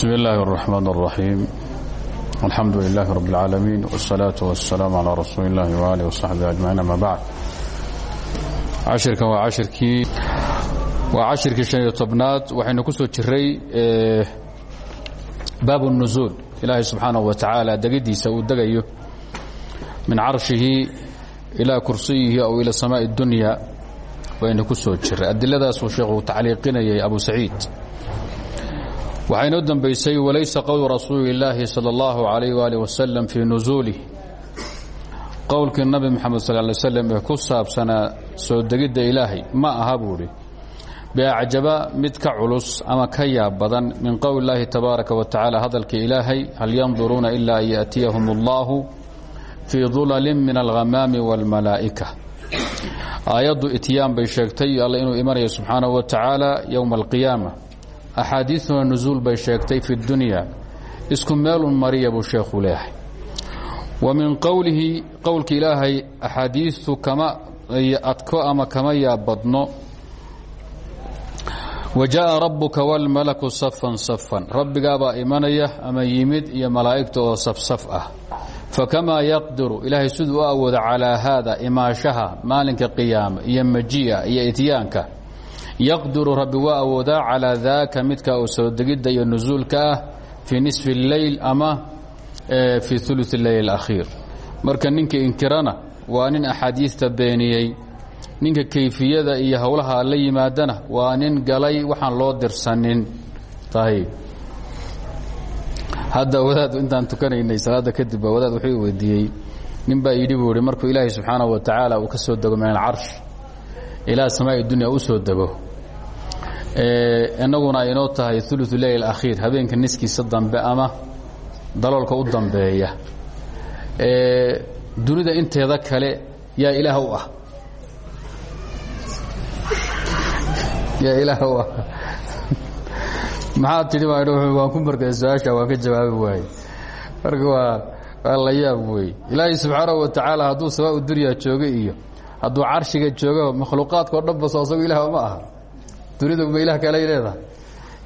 بسم الله الرحمن الرحيم الحمد لله رب العالمين والصلاة والسلام على رسول الله وآله وصحبه أجمعين أما بعد cashirkan waa cashirkii waa cashirkii شhan iyo tobnaad waxaynu ku soo jiray baab النuزuul ilaahay subxaanaه wa taعaalى degidiisa uu degayo min carshihi ilaa kursiyihi aw ilى samaaءi الdunya waynu ku soo jiray adiladaasuu sheekhu tacliiqinayay abu saciid waxaa inoo dambaysay walaysa qowl rasuuli illaahi sal allahu alayh waalih wasalam fii nusuulih qowlkii nabi moxamed sal ly slam ee ku saabsanaa soo degidda ilaahay ma aha buuhi biacjaba mid ka culus ama ka yaab badan min qowl illaahi tabaaraka wa tacaala hadalka ilaahay hal yanduruuna ilaa an yaatiyahum allahu fii dulalin min alhamaami wاlmalaa'ika aayaddu ityaan bay sheegtay alla inuu imanayo subxaanahu wa tacaala yowma alqiyaama axaadiiduna nusuul bay sheegtay fi dunya. Isku meelun mariya buu sheekhu leeyahay. Wa min qowlihi qowlka ilaahay axaadiistu kama adko ama kama yaabadno wa jaءa rabuka wاlmalaku safan safan rabbigaabaa imanaya ama yimid iyo malaa'igta oo safsaf ah. Fakamaa yaqdiru ilaahay siduu u awoodo calaa haada imaashaha maalinka qiyaama iyo maji'a iyo ityaanka yaqdiru rabbi waa awoodaa calaa daaka midka oo soo iyo nusuulka ah fii nisfi اleyl ama fii ulu leyl اakhiir marka ninka inkirana waa nin axaadiista beeniyey. Ninka kayfiyada iyo howlaha la yimaadana waa nin galay waxaan loo dirsanin. Hadda wadaad intaan tukanaynay salaada kadib wadaad wuxuu weydiiyey. Nin yidhi buu markuu ilaahay subxaanahu wa tacaala uu ka soo dego min alcarsh ilaa samaa'i dunya u soo dego inaguna aynoo tahay ulu leyl akhiir habeenka niskiisa dambe ama daloolka u dambeeya. Dunida inteeda kale yaa ilaah ah. Yaa ilaah ah. Maxaa tidhi waan ku markay su'aasha waan ka jawaabi waaye marka waa la yaab wey ilaahay subxaanahu wa tacaala hadduu samaa u dunya joogo iyo hadduu carshiga joogo makhluuqaadka o dhan baso asagu ilaah aha dunida uma ilah kaley leedahay.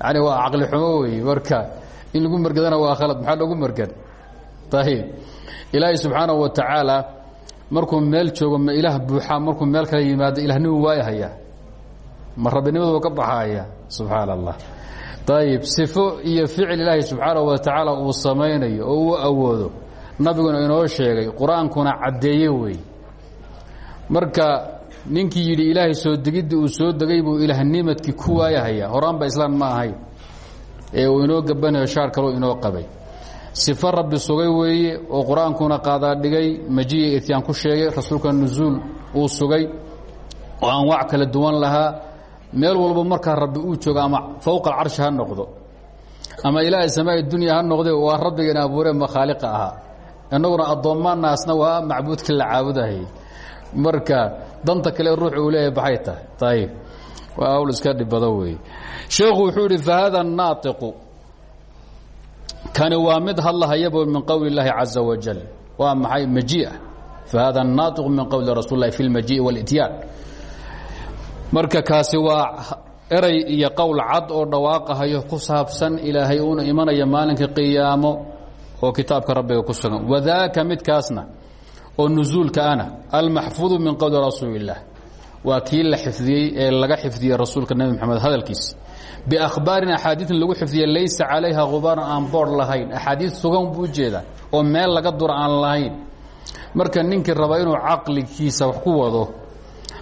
Yani waa caqli xumo wey marka in lagu margadana waa khalad maxaa loogu margan ayib ilaahay subxaanahu wa tacaala markuu meel joogo ma ilaah buuxaa markuu meel kala yimaado ilahnimuu waayahaya ma rabbinimaduu ka baxaaya? Subxaana allah ayib sifo iyo ficil ilaahay subxaanahu wa tacaala uu samaynayo oo uu awoodo nabiguna inoo sheegay qur'aankuna caddeeye wey marka ninkii yidhi ilaahay soo degiddii uu soo degay buu ilaahnimadkii ku waayahaya horaanba islaam ma ahayn ee uu inoo gabanayo shaar kaloo inoo qabay. Sifo rabbi sugay weeye oo qur'aankuna qaadaa dhigay majiya ityaan ku sheegay rasuulka nusuul uu sugay oo anwaac kala duwan lahaa. Meel walba markaa rabbi uu joogo ama fowqa alcarshi ha noqdo ama ilaahay samaa'i dunya ha noqde waa rabbigeena abuuree makhaaliqa ahaa. Innaguna addoommaanaasna waa macbuudkii la caabudahayy marka danta kale ruux uu leeyahay baxay tahay ayib waa hawl iska dhibado weeye sheekhu wuxuu idhi fahada naatiqu kani waa mid hadlahayabo min qowli اllaahi caza wajal waa maxay majiia fahada naatiqu min qowli rasuul lahi fi اlmajiiءi wاlityaan marka kaasi waa eray iyo qowl cad oo dhawaaqahayo ku saabsan ilaahay uuna imanaya maalinka qiyaamo oo kitaabka rabbiga ku sugan wadaaka midkaasna oo nusuulka ana almaxfuudu min qowli rasuulilah waa kii la xifdiyey ee laga xifdiyey rasuulka nebi moxamed hadalkiis biakhbaarin axaadiiin lagu xifdiye laysa calayha khubaaran aan boor lahayn. Axaadiid sugan buu u jeedaa oo meel laga dura aan lahayn. Marka ninkii raba inuu caqligiisa wax ku wado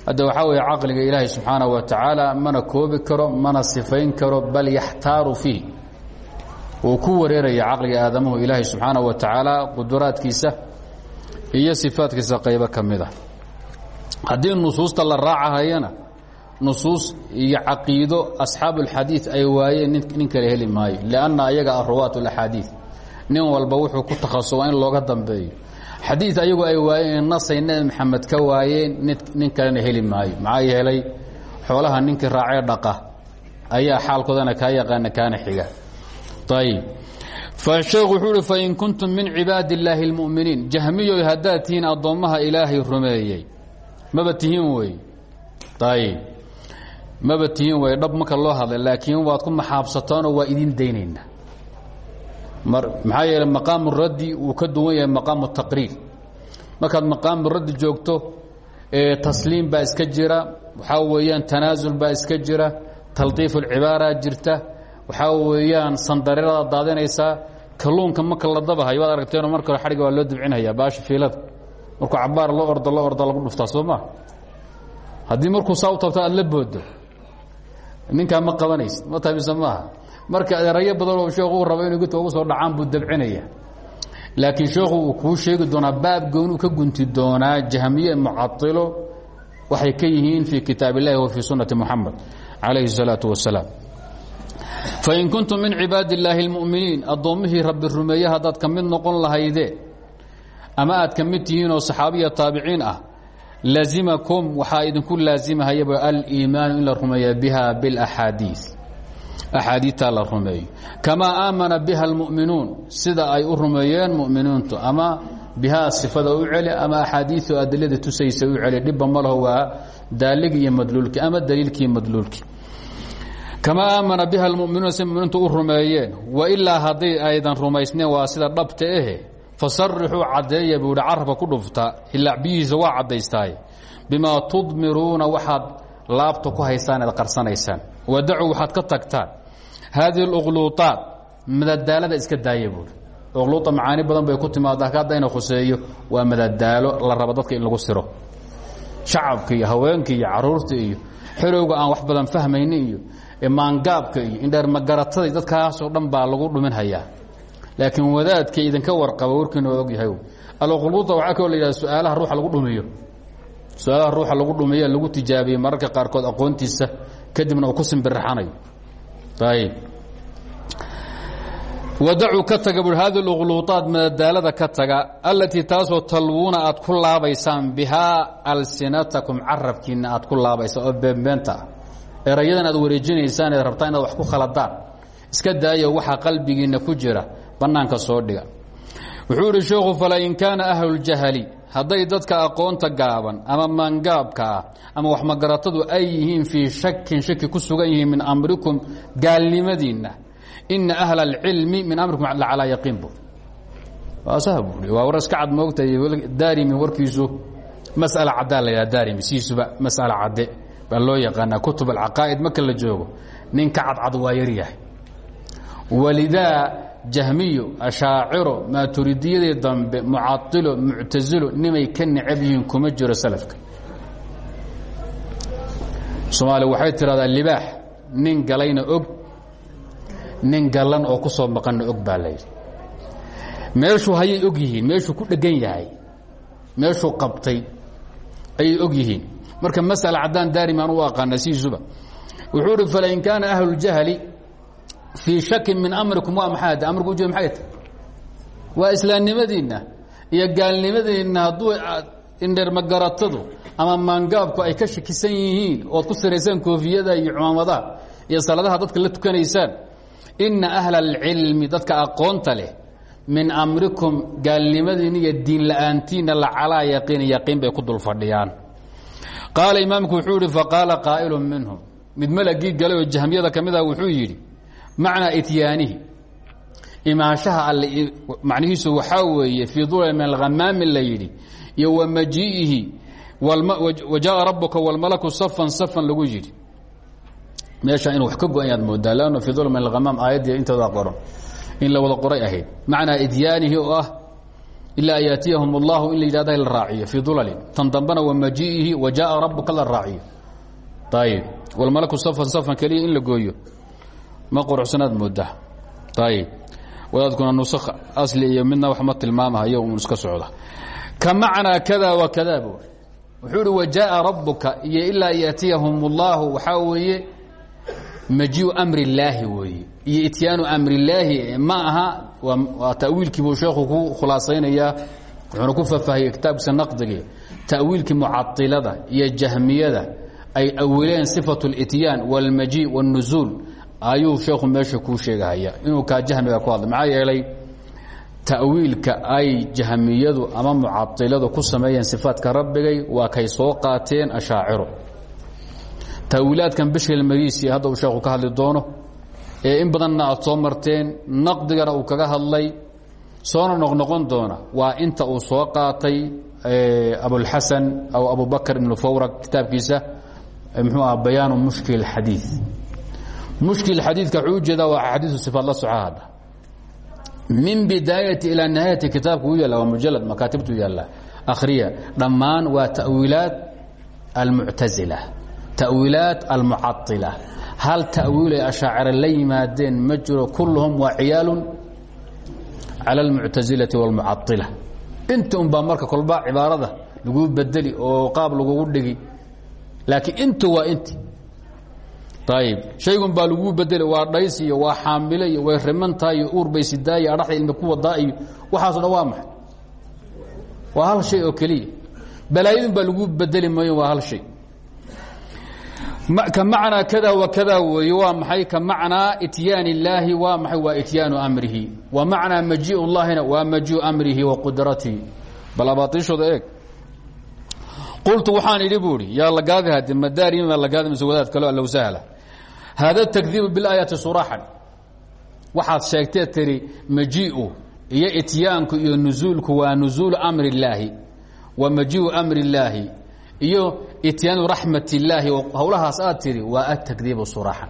hadda waxaa weeye caqliga ilaahay subxaana wa tacaala mana koobi karo mana sifayn karo bal yaxtaaru fiih wuu ku wareeraya caqliga aadamuhu ilaahay subxaana wa tacaala quduraadkiisa iyo sifaadkiisa qaybo ka mid a haddii nusuusta la raacahayana nusuus iyo caqiido asxaabu ulxadiid ay waayeen nin kale heli maayo. Lianna ayaga ah ruwaat ulaxaadiid nin walba wuxuu ku takhasuba in looga dambeeyo. Xadiid ayagu ay waayeen nasay nebi maxamed ka waayeen nin kalena heli maayo. Maxaa yeelay xoolaha ninkii raacee dhaqa ayaa xaalkoodana ka yaqaana kaana xiga. Ayb fasheekhu wuxuu uhi fain kuntum min cibaadi اllaahi اlmu'miniin jahmiyoy haddaad tihiin addoommaha ilaahay rumeeyey maba tihiin wey ayib maba tihiin wey dhab marka loo hadlay laakiin waad ku maxaabsataanoo waa idin daynaynaa maxaa yeele maqaamu raddi wuu ka duwan yahay maqaamu taqriir markaad maqaamu raddi joogto tasliim baa iska jira waxaa weeyaan tanaasul baa iska jira taldiif ulcibaara jirta waxaa weeyaan sandareeradaad daadinaysaa kalluunka marka la dabahayo waad aragteenoo marka hore xadhiga waa loo dibcinhayaa baasha fiilada markuu cabaar loo ordo loo ordo lagu dhuftaa soo maa haddii markuu saa u tabto aad la boodo ninkaa ma qabanaysid ma tabisa maaha marka erayo badan oo sheekhu rabo inuu gudka ugu soo dhacaan buu dabcinaya laakiin sheekhu uu kuu sheegi doonaa baab goonuu ka gunti doonaa jahmiye mucadilo waxay ka yihiin fii kitaab illahi wa fii sunnati muxamed calayhi الsalaaةu wasalaam fain kuntum min cibaadi اllaahi اlmu'miniin addoommihii rabbi rumeeye haddaad ka mid noqon lahaydee ama aad ka mid tihiin oo saxaabiya taabiciin ah lazimakum waxaa idinku laazimahayaba aliimaanu in la rumeeya biha biاlaxaadiiث axaadiitaa la rumeeyo kamaa aamana biha اlmu'minuun sida ay u rumeeyeen mu'miniintu ama bihaa sifada u celi ama axaadiiu adilada tusaysa u celi dhibba ma laho waa daaligi iyo madluulki ama daliilkii madluulki kamaa aamana biha almuminuuna si muminiintu u rumeeyeen wailaa hadday aydan rumaysneen sida dhabta ahe fasarixuu caddeeya buu hi carabka ku dhufta ilaa biyihiisa waa caddaystaaye bimaa tudmiruuna waxaad laabta ku haysaan eed qarsanaysaan. Wadacuu waxaad ka tagtaan. Haadihi اluqluuطaat madadaalada iska daaya luuta macaani badan bay ku timaada hadda ina khuseeyo waa madadaalo la rabo dadka in lagu siro. Shacabka iyo iyo carruurta iyo xerowga aan wax badan fahmayni maangaabka iyo indheer magaratada dadkaasoo dhan baa lagu dhuminhayaa laakiin wadaadka idinka warqaba warkiina waa ogyahay alquluuda waxaa kaloo la yidhahda su'aalaha ruuxa lagu dhumiyo su'aalaha ruuxa lagu dhumiyo lagu tijaabiyo mararka qaarkood aqoontiisa kadibna uu ku simbirixanayo ayib wadacuu ka taga bui hadi luqluuطaat madadaalada ka taga? Allatii taasoo talwuuna aad alsinatakum carabkiina aad ku laabaysaan erayadan aad wareejinaysaan eed rabtaan inaad wax ku khaladaan. Iska daaya waxaa qalbigiinna ku jira bannaanka soo dhiga. Wuxuu idhi sheekhu fala in kaana ahluljahali hadday dadka aqoonta gaaban ama maangaabka ah ama waxmagaratadu ay yihiin fii shakin shaki ku sugan yihiin min amrikum gaalnimadiinna ina ahla alcilmi min amrikum lacalaa yaqiin bu waasaha buui waa war iska cad moogtahay warkiisu masala caddaa la yidhaha daarimi siiisuba masala cadde baa loo yaqaanaa kutub alcaqaa'id marka la joogo nin ka cadcad waa yaryahay walidaa jahmiyo ashaaciro maaturidiyadii dambe mucailo muctasilo nimay ka necab kuma jiro salafka. Soomaaliya waxay tidhahdaa libaax nin galayna og nin gallan oo ku soo maqanna og baa layidhi hayay og yihiin meeshuu ku dheggan yahay meeshuu qabtay ayay og yihiin marka masala caddaan daarimaan u aqaana sidiisuba wuxuu uhi falain kaana ahluljahli fii shakin min amrikum waa maxaa de amarku ujeed maxay tahy waa islaamnimadiinna iyo gaalnimadiinna hadduu indhermagaratadu ama maangaabku ay ka shakisan yihiin ood ku siraysaan koofiyada iyo cumaamadaha iyo saladaha dadka la tukanaysaan ina ahla alcilmi dadka aqoonta min amrikum gaalnimadiina iyo diin la'aantiina la calaa yaqiini yaqiin bay ku dul fadhiyaan qaala imaamku wuxuu yidhi faqaala qaa'ilu minhum. Mid malagii galay jahmiyada ka ah wuxuu yidhi macnaa ityaanihi imaanshaha alle macnihiisu waxaa weeye fii dulal min alhamaami la yidhi iyo wa majii'ihi wa jaءa rabuka wاlmalaku safan safan lagu yidhi. Meesha inu wax ka go-an yaad moodaa lanno fii dulm min alhamaam in la wada qoray ahayd. Macnaa ityaanihi oo ah ilaa an yaatiyahum اllahu in la yidhahda la raaciyo fii dulalin tan dambana wa majii'ihi wa jaءa rabuka la raaciyo ayib wاlmalaku safan safan keliya in la gooyo ma quruxsanaad moodaa ayib wadaadkuna nusakh asli iyo midna wax ma tilmaamahayo un iska socda ka macnaa kada wa kada bu wuxuu ihi wa jaءa rabuka iyo ilaa an yaatiyahum اllahu waxaa weeye majiu amri illaahi weeye iyo ityaanu amrillaahi ma aha waa tawiilkii buu sheekhu ku khulaasaynayaa wuxuuna ku faahfaahiyey kitaabkiisa naqdigii ta'wiilkii mucailada iyo jahmiyada ay awileen sifatu اlityaan wاlmaji wاnuzuul ayuu sheekhu meesha kuu sheegahaya inuu kaa jahmiga ku hadla maxaa yeelay ta'wiilka ay jahmiyadu ama mucailadu ku sameeyeen sifaadka rabbigay waa kay soo qaateen ashaaciro tawiilaadkan bishri marisi hadda uu sheekhu ka hadli doono ee in badanna aad soo marteen naqdigana uu kaga hadlay soona noqnoqon doona waa inta uu soo qaatay abulxasan aw abubakr ibnu fawra kitaabkiisa mxuu ah bayaanu mushkil xadii mushkil xadiidka wuxuu u jeedaa waa axaadiisu sifaad la min bidaayati ilaa nihaayati kitaabka u yaalla waa mujalad makaatibtu yaalla akhriya dhammaan waa ta'wiilaat almuctazila ta'wiilaat almucaila hal ta'wiil ay ashaacira la yimaadeen ma jiro kulluhum waa ciyaalun cala almuctasilati wاlmucaila inta un baa marka kolba cibaarada laguu bedeli oo qaab lagugu dhigi. Laakiin intu waa inti ayib shaygun baa laguu bedeli waa dhays iyo waa xaamile iyo way rimantahay iyo uur bay sidaa iyo adhaxda ilmi ku wadaa iyo waxaaso dhan waa maxay? Waa hal shay oo keliya. Balaayadun baa laguu bedeli maayo waa hal shay ka macnaa kada wa kada weeye waa maxay? Ka macnaa ityaan illaahi waa maxay? Waa ityaanu amrihi. Wa macnaa maji llahina waa majiu amrihi wa qudratihi bal abaatiishooda eeg. Qultu waxaan idhi bu ihi yaa lagaadi hade madaarima lagaadi mise wadaad kaleo allow sahla hada takdiibu bilaayati suraxan waxaad sheegtee tiri majiu iyo ityaanku iyo nuzuulku waa nuzuulu amri illaahi. Wa majiu amri illaahi. Iyo ityaanu raxmat illaahi hawlahaas aad tidhi waa atagdiibu suraaxan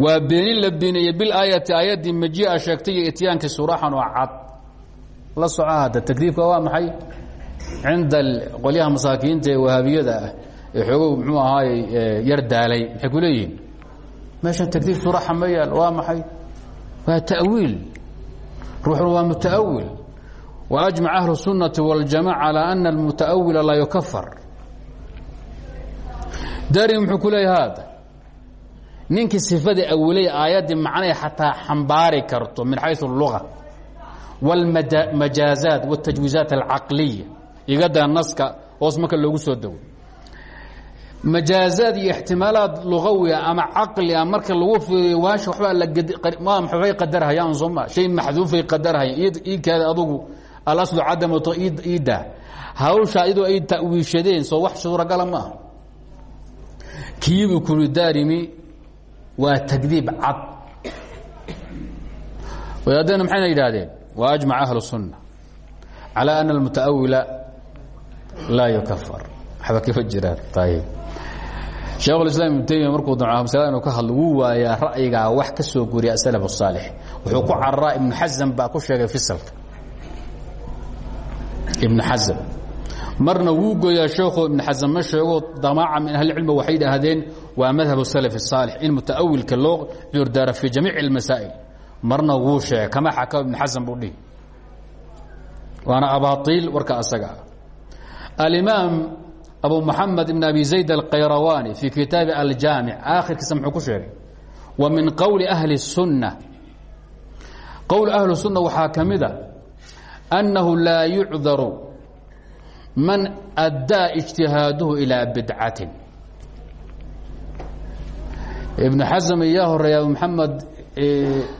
waa beenin la beeneeyey bilaayati aayaddii majia sheegtay iyo ityaankii suraaxan oo cad. La soco hadda tagdiibka waa maxay? Cinda qolyaha masaakiinta ee wahaabiyada ah ee xoogow muxuu ahaay yar daalay maxay ku leeyihiin? Meeshan tagdiib suraaxa ma yaal waa maxay? Waa ta'wiil. Ruuxuna waa muta'awil waajmac ahlu sunnati waljamaaca calaa ana almuta'awila laa yukafar dari muxuu ku leeya haada ninkii sifadii awilay aayaddii macnay xataa xambaari karto min xayu اluga wاlmajaazaat wاtajwiizaat alcaqliya igadaa naska hoos marka loogu soo dawo majaazaad iyo ixtimaalaad lugawiya ama caqlia marka lagu fiiriyo waasha wabaa waxbay qadarhayaan sooma shay maxduufay qadarhayaan iikaada adugu alaslu cadamato iidda hawsha iyadoo ay ta'wiishadeen soo wax suuragala ma aha kiibuu kuri daarimi waa tagdiib cad wadaadana maxayna yidhaahdeen wa ajmac ahlu الsunna calى ana almutaawila laa yukafar waxba kama jiraan ayb sheekhulislaam ibnu taymiya markuu damco masalada inuu ka hadlo wuu waayaa ra'yigaa wax ka soo guriya asalaf الsaalix wuxuu ku cararaa ibnu xasan baa ku sheegay fisalka ibnu xasan marna wuu gooyaa sheekho ibn xasan ma sheego damaaca min ahlicilmi waxay idhaahdeen waa madhab salaf الsaalix in mutaawilka loo cudurdaara fi jamiic اlmasaa'il marna wuu sheegay kama xaka ibn xasan buu dhihi waana abaaiil warka asaga ah alimaam abu maxamed ibn abi zayd alkayrawani fii kitaabi aljaamic aakhirkiisa muxuu ku sheegay wa min qowli ahli الsunna qowl ahli الsunna waxaa ka mida annahu laa yucdaru man addaa اجtihaaduhu ilىa bidcatin ibn xasm iyaa horeeya abu maxamed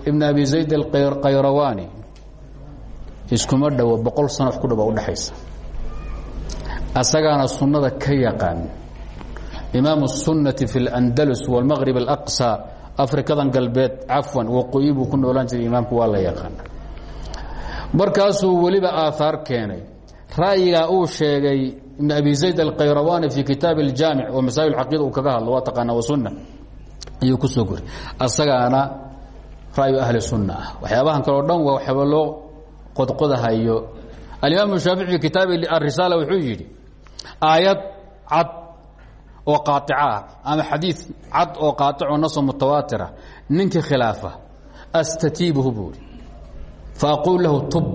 ibn abi zayd alkayrawani iskuma dhowo boqol sano wax ku dhow baa udhexaysa asagaana sunnada ka yaqaan imaam الsunnati fi اlandalus wاlmaqrib اlaqصى afrikadan galbeed cafwan waqooyi buu ku noolaan jiray imaamku waa la yaqaan markaasuu weliba aahaar keenay ra'yigaa uu sheegay ibn abi zayd alkayrawani fi kitaab اljaamic oo masaa'il caqiida uu kaga hadlo waa taqaana wasunna ayuu ku soo gori asagaana ra'yu ahli sunna ah. Waxyaabahan kaleo dhan waa waxyaaba loo qodqodahayo. Alimaam shaafici fi kitaabi arisaala wuxuu yidhi aayad cad oo qaaطica ah ama xadiid cad oo qaaico naso mutawaatira ninkii khilaafa astatiibuhu buuri faaqul lahu tub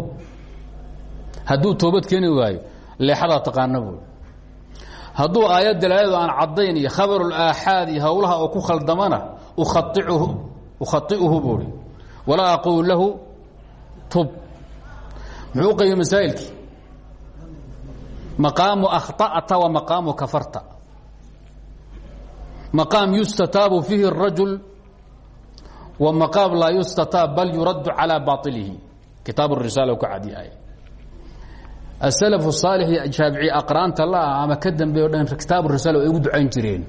hadduu toobad keeni waayo leexadaa taqaana buuri hadduu aayad dalaayadu aan caddayn iyo khabarulaaxaad iyo howlaha oo ku khaldamana ukhaiuhu buuri walaa aquul lahu tub muxuu qaybi masaa'ilkii maqaamu akhta'ta wa maqaamu kafarta maqaam yustataabu fiihi الrajul wa maqaam laa yustataab bal yuraddu calى baطilihi kitaab الrisaala u ka cadyahay aslaf الصaalix iyo shaafici aqraanta la-ah ama ka dambeey o dhan kitaab risaala ay ugu ducayn jireen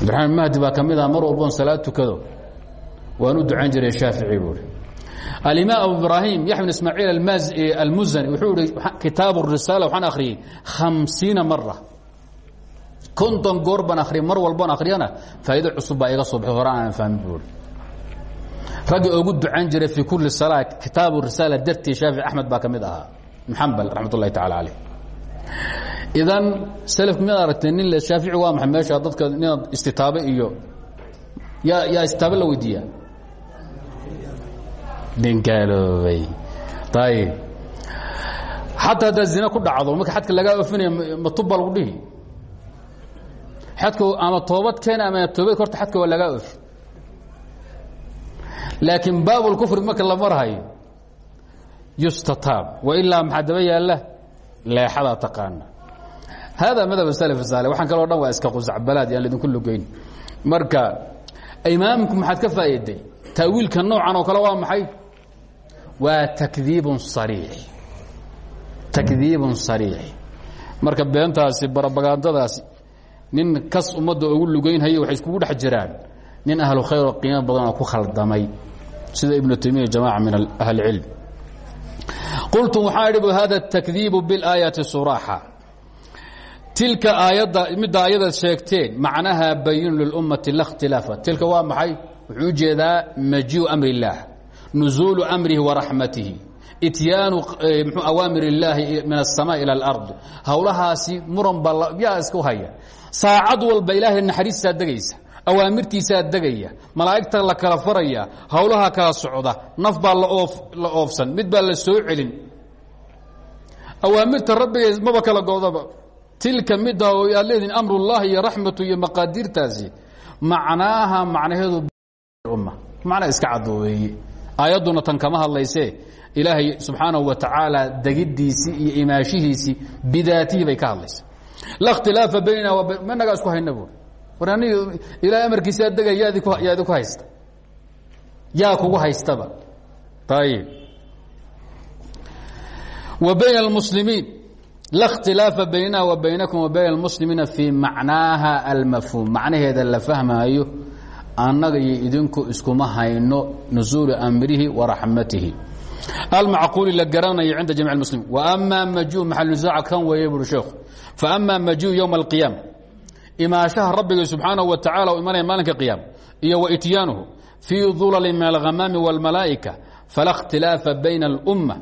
abdiraxmaan mahdi baa ka mid ah mar walboon salaad tukado waan u ducayn jiray shaafici buui alimaam abu ibraahim yaxya bn ismaaciil almuzani wuxuu ihi kitaab risaala waxaan akhriyey hamsiina mara konton goor baan akhriyay mar walboon akhriyana faa'ido cusub baa iga soo baxay hore aanan fahmin buui raggi ugu ducan jiray fii kuli salaa kitaabu risaala dartii shaafici axmed baa ka mid ahaa. Maxambal raxmat ullahi tacala caleyh idan selafku miyaad aragtee nin shaafici waa maxay? Meesha dadka inaad istitaabe iyo yaa yaa istitaabe la weydiiyaa? Nin gaaloobay ayib xataa haddaad zina ku dhacdo marka xadka lagaa ofinaya matubba lagu dhihi. Xadka ama toobad keena ama toobad horta xadka waa lagaa ofi laakiin baabulkufri marka la marhayo yustataab wailaa maxaa daba yaalla? Leexadaa taqaana. Hada madhab salaf saale waxaan kaloo dhan waa iska qusacbalaad yaan laidinku lugeyn. Marka imaamku maxaad ka faa'iiday? Taawiilka noocan oo kale waa maxay? Waa takdiibun sariix. Takdiibun sariix. Marka beentaasi barabagaandadaasi nin kas ummadda ugu lugeynhaya waxay iskugu dhex jiraan nin ahlu khayr oo qiimo badan oo ku khaldamay sida ibnu taymiya jamaca min ahli cilm qultu waxaa idhi bu hada takdiibu biاlaayaati suraaxa tilka aayadda midda ayadaad sheegteen macnaha bayinu lilummati la اkhtilaafa tilka waa maxay wuxuu u jeedaa majiu amri اllaah nuzuulu amrihi waraxmatihi ityaanu mxuu awaamir illaahi min aلsamaa ilى اlard howlahaasi muran baa yaa isku haya saacad walba ilaahay naxariistaa degaysa awaamirtiisaa degaya malaa'igta la kala faraya howlaha kala socda naf baa la oofsan mid baa la soo celin. Awaamirta rabbigay maba kala godaba. Tilka midda oo aad leedihin amrullahi iyo raxmatu iyo maqaadiirtaasi macnaaha macnaheedu umma. Macna iska caddo weeye aayadduna tan kama hadlaysee. Ilaahay subxaanahu wa tacaala degiddiisii iyo imaashihiisii bidaatihi ka hadlaysa la اkhtilaafa baynana ma nagaa isku hayna war aniga ilahay amarkiisa dega yaadi ku yaadi ku haysta yaa kugu haystaba ayib wa bayna اlmuslimiin la اkhtilaafa baynana wa baynakum wa bayna اlmuslimiina fii macnaaha almafhuum macnaheeda la fahmaayo annaga iyo idinku iskuma hayno nusuuli amrihi wa raxmatihi almacquuli la garanayo cinda jamic اlmuslimiin waama maju maxalnusaaca kan weeye buuri sheekhu faama maju ywma اlqiyaama imaashaha rabbiga subxaanahu wa tacala u imanaya maalinka qiyaama iyo wa ityaanuhu fii dulali min alhamaami wاlmalaa'ika fala اkhtilaafa bayna اlumma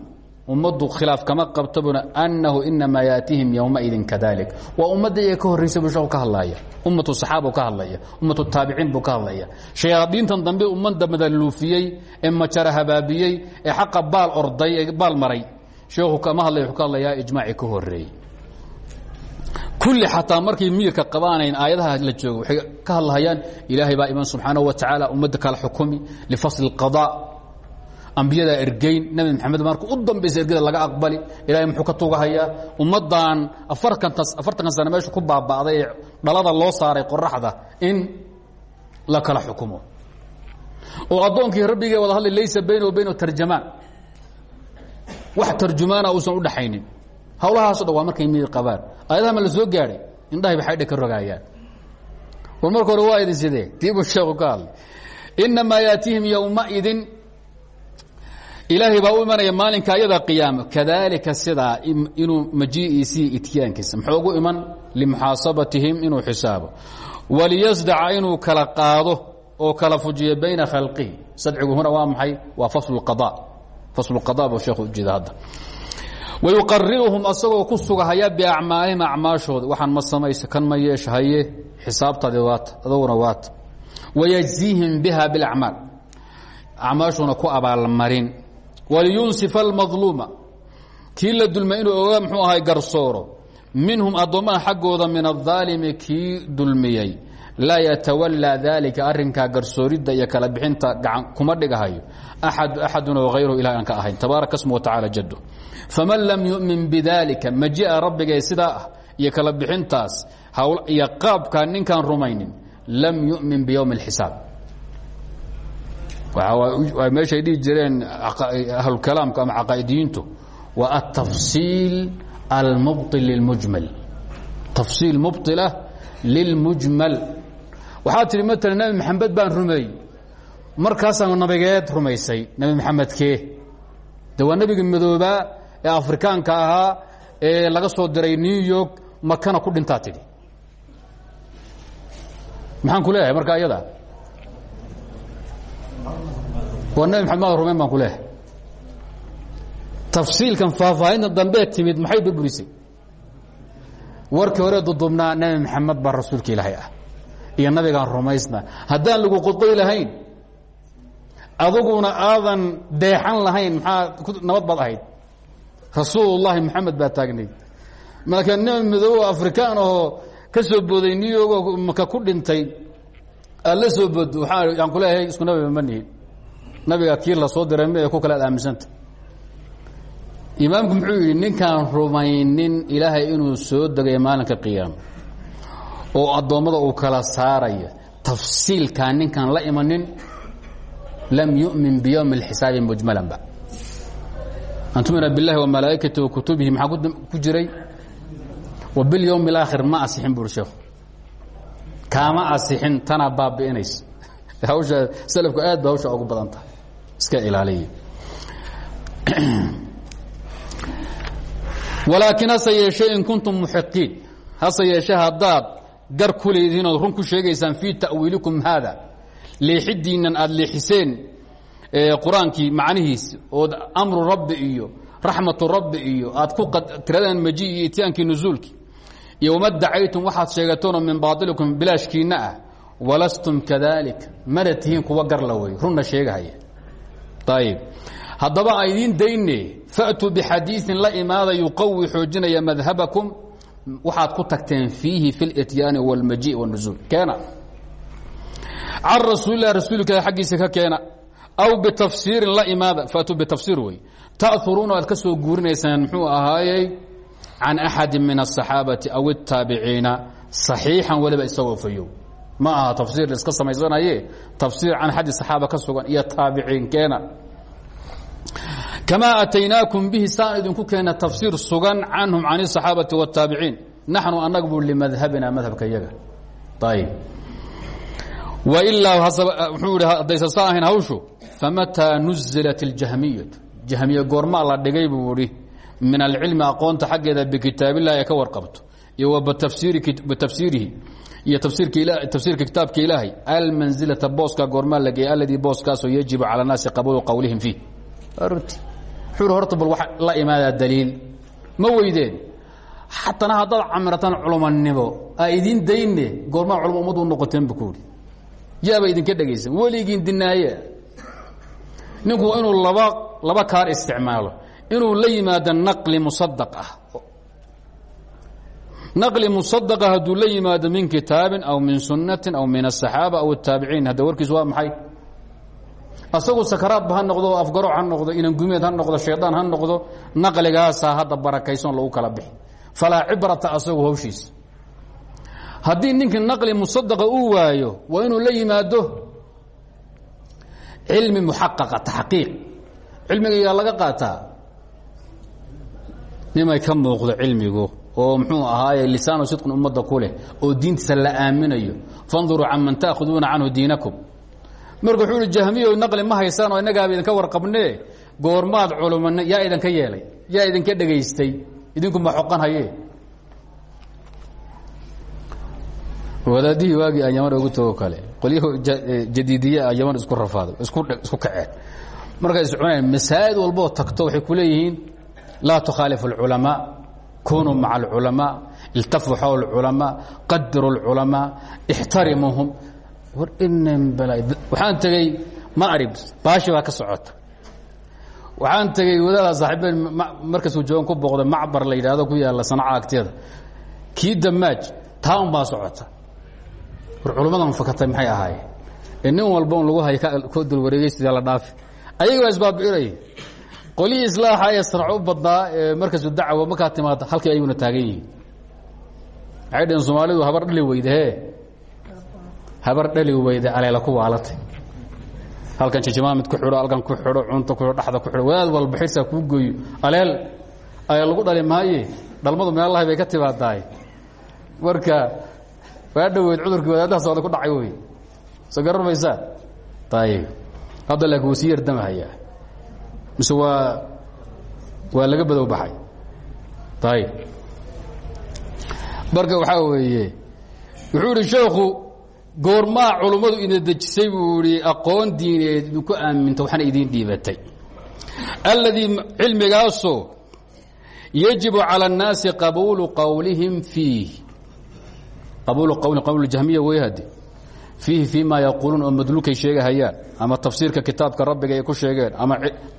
ummaddu khilaaf kama qabtabuna annahu inamaa yaatihim yowmaidin kadalik waa ummadda iyaga ka horraysa buu sheeku ka hadlaya ummatu saxaabuu ka hadlaya ummatu taabiciin buu ka hadlaya shayaadiintan dambe ummadda madaluufiyey ee majara habaabiyey ee xaqa baal orday ee baal maray sheekhu kama hadlaya wuxuu ka hadlayaa ijmaacii ka horreeyey kulli xataa markay miyirka qabaanayn aayadaha la joogo waxay ka hadlahayaan ilaahay baa iman subxaanahu wa tacaala ummadda kala xukumi lifasli اlqaضاء ambiyadaa ergeyn nebi maxamed marka u dambaysa ergada laga aqbali ilahay muxuu ka tugahayaa ummaddan afartankan sane meeshu ku baaba'day ee dhalada loo saaray qoraxda in la kala xukumo oo addoonkii rabbigee wada hadlay laysa bayna wa baynahu tarjamaan wax tarjumaana uusan u dhaxaynin hawlahaaso dhan waa markay miyir qabaan. Aayadaha ma la soo gaadhay? Indhahay ba xaydha ka rogaayaan. War marka hore waa idin sidee tiibuu sheeku ka hadlay inamaa yaatihim yowmaidin ilaahay baa u imanaya maalinka ayada qiyaamo. Kadalika sidaa inuu majii'iisii ityaankiisa. Muxuu ugu iman? Limuxaasabatihim inuu xisaabo. Waliyasdaca inuu kala qaado oo kala fujiyo bayna khalqihi sadcigu huna waa maxay? Waa faslu qada faslu qada buu sheekhu ujeeda hadda wayuqariruhum asagoo ku sugahaya biacmaalihim acmaashooda waxaan ma samaysa kan ma yeesha haye xisaabtaadi waata adaguna waata wayajziihim biha bilacmaal acmaashuuna ku abaalmarin waliyunsifa almadluuma kii la dulmay inuu ogaa muxuu ahay garsooro minhum addoommaha xaggooda min aلظaalimi kii dulmiyey laa yatawalaa daalika arrinkaa garsooridda iyo kala bixinta gacan kuma dhigahayo axad axadun oo hayruhu ilah aan ka ahayn tabaaraka smu watacaala jaddu faman lam yu'min bidaalika maji'a rabbigay sidaa ah iyo kala bixintaas iyo qaabkaa ninkaan rumaynin lam yu'min biyowmi اlxisaab waa meeshay dhihi jireen ahlukalaamka ama caqaa'idiyiintu waa atafsiil almubطil lilmujmal tafsiil mubطila lilmujmal waxaa tidhi matala nebi maxamed baan rumeey markaasaan nabigeed rumaysay nebi maxamedkee de waa nebiga madoobaa ee afrikaanka ahaa ee laga soo diray new york makana ku dhintaa tidhi. Maxaan ku leeyahay marka iyada waa nebi maxamed maada rumayn baan ku leeyahay. Tafsiilkan faahfaahinta dambee timid maxay burburisay warkii hore dudubnaa nebi maxamed baa rasuulka ilaahay ah iyo nabigaan rumaysna. Haddaan lagu qodqoy lahayn aduguna aadan deexan lahayn maxaa nabad baad ahayd? Rasuulullahi maxamed baa taagnayd. Marka nebi madoobo afrikaan ahoo ka soo booday new york maka ku dhintay aad la soo bood waaan ku leeyahay isku nabiba ma nihin nabiga kii la soo diray ma ee ku kale ad aaminsanta. Imaamku muxuu yidhi ninkaan rumaynin ilaahay inuu soo degay maalinka qiyaama oo addoommada uu kala saaraya tafsiilkaa ninkaan la imanin lam yu'min biyowmi اlxisaabi mujmalanba an tumina biاllahi وamalaa'ikati wa kutubihi maxaa ku jiray wa biاlyowm اlaakhir ma asixin buuri sheekhu kaama asixin tanaa baabi'inaysa hawsha salafku aad ba hawsha ugu badan tahay iska ilaaliya walaakiin hase yeeshee in kuntum muxiqiin hase yeeshee haddaad gar ku leedihiin run ku sheegaysaan fii ta'wiilikum haada. Leexidiinnan aada leexiseen qur'aankii macnihiis ood amru rabbi iyo raxmatu rabbi iyo aad ku tiradeen maji iyo ityaankii nusuulkii iyo wama dacaytum waxaad sheegatoonoo min bailikum bilaashkiinna ah walastum kadalik. Mana kuwa garla wey runna sheegahaya. Ayib haddaba a idiin dayne fa'tuu bixadiiin la imaada yuqawi xoojinaya madhabakum waxaad ku tagteen fiihi fi lityaani wاlmaji wاnuzuul keena can rasuulilah rasuulka aggiisa ka keena aw bitafsiirin la imaada faatuu bitafsiir wey ta'uruuna aad ka soo guurinaysaan muxuu ahaayey can axadi min aلصaxaabati aw الtaabiciina صaxiixan weliba isagoo fayow ma aha tafsiir iska samaysanaye tafsiir can axadi صaxaaba ka sugan iyo taabiciin keena kamaa ataynaakum bihi saan idinku keena tafsiir sugan canhum can الصaxaabati والtaabiciin naxnu anaga bu limadhabina madhabka yaga ayb ilaa wuxuu ihi haddaysan saa ahayn hawshu famataa nuzilat اljahmiyatu jahmiye goormaa la dhigay buu ihi min alcilmi aqoonta xaggeeda bikitaabillahi ee ka warqabto iyo wa bitafsiirihi iyo tafsiirka kitaabka ilaahay almansilata booska goormaa la geeyay aladii booskaasoo yajibu cala naasi qabuulu qowlihim fiih wuxuuhi horta bal wax la imaadaa daliil. Ma weydeen. Xatana haddaad camirataan culumanimo aa idiin daynne goormaa culmo ummadu noqoteen bu kuuhi yaaba idinka dhegaysan weligiin dinaaye ninku inuu laba laba kaar isticmaalo. Inuu la yimaado naqli musadaq ah. naqli musadaqa ah hadduu la yimaado min kitaabin aw min sunnatin aw min asaxaaba aw ataabiciin hadda warkiis waa maxay? Asagu sakaraadba ha noqdo afgaroc ha noqdo inangumeed ha noqdo shaydaan ha noqdo naqligaasaa hadda barakaysan lagu kala bixi. Falaa cibrata asagu hawshiisa haddii ninkii naqli musadaqa uu waayo waa inuu la yimaado cilmi muxaqaqa taxqiiq. Cilmiga laga qaataa? Nimay ka muuqdo cilmigu oo muxuu ahaaye lisaanu sidqin ummadda ku leh oo diintiisa la aaminayo. Fanduruu can man ta'khuduuna canhu diinakum marka wuxuu ihi jahmiyo naqli ma haysaan oo innagaaba idinka warqabnee goormaad culuma yaa idinka yeelay yaa idinka dhegaystay idinku ma xoqan haye wadaadihii waagii aan yaman ugu tago kale qolyahu jadiidiye a yaman isku rafaado isku isku kaceen markay iscuneen masaa'id walboo tagto waxay ku leeyihiin laa tukhaalifu اlculamaa kunuu maca اlculamaa iltafuu xawla اlculamaa qadiruu اlculamaa ixtarimuuhum war waxaan tegey maarib baashi baa ka socota. Waxaan tegey wadaada saaxiibeen markasuu joogan ku booqda macbar la yidhaahdo ku yaalla sanaca agteeda. Kii damaaj taa un baa socota. War culummadan fakatay maxay ahaayeen? Ee nin walba un lagu hay ko dul wareegeysidaa la dhaafi. Ayaga baa isbaabi'inaya qolihii islaaxa ee sanaco u badnaa ee markasu dacwa markaa timaada halkii ayaguna taagan yihiin. Waxay dhaheen soomaalidu habar dhali weyde habar dhali weyde aleela ku waalatay. Halkan jijimaamid ku xidho halkan ku xidho cunta ku dhaxda ku xidho wadaad walba xirsaa kuu gooyo aleel aleel lagu dhali maaye? Dhalmadu meelallahi bay ka timaadaay marka waa dhaweyd cudurkii wadaadaha socda ku dhacay wey. Soo garan maysaa ayib hadda laakiin wuu sii yardamahayaa mise waa waa laga badow baxay. Ayib marka waxaa weeye wuxuu idhi sheekhu goormaa culummadu idin dejisay buu idhi aqoon diineed idinku aaminta waxaana idiin dhiibatay alladii cilmigaasoo yajibu calى الnaasi qabuulu qowlihim fiih qabuulu qowli qowl jahmiya wey hade fiihi fii ma yaquuluun oo madluulkay sheegahayaan ama tafsiirka kitaabka rabbiga ay ku sheegeen ama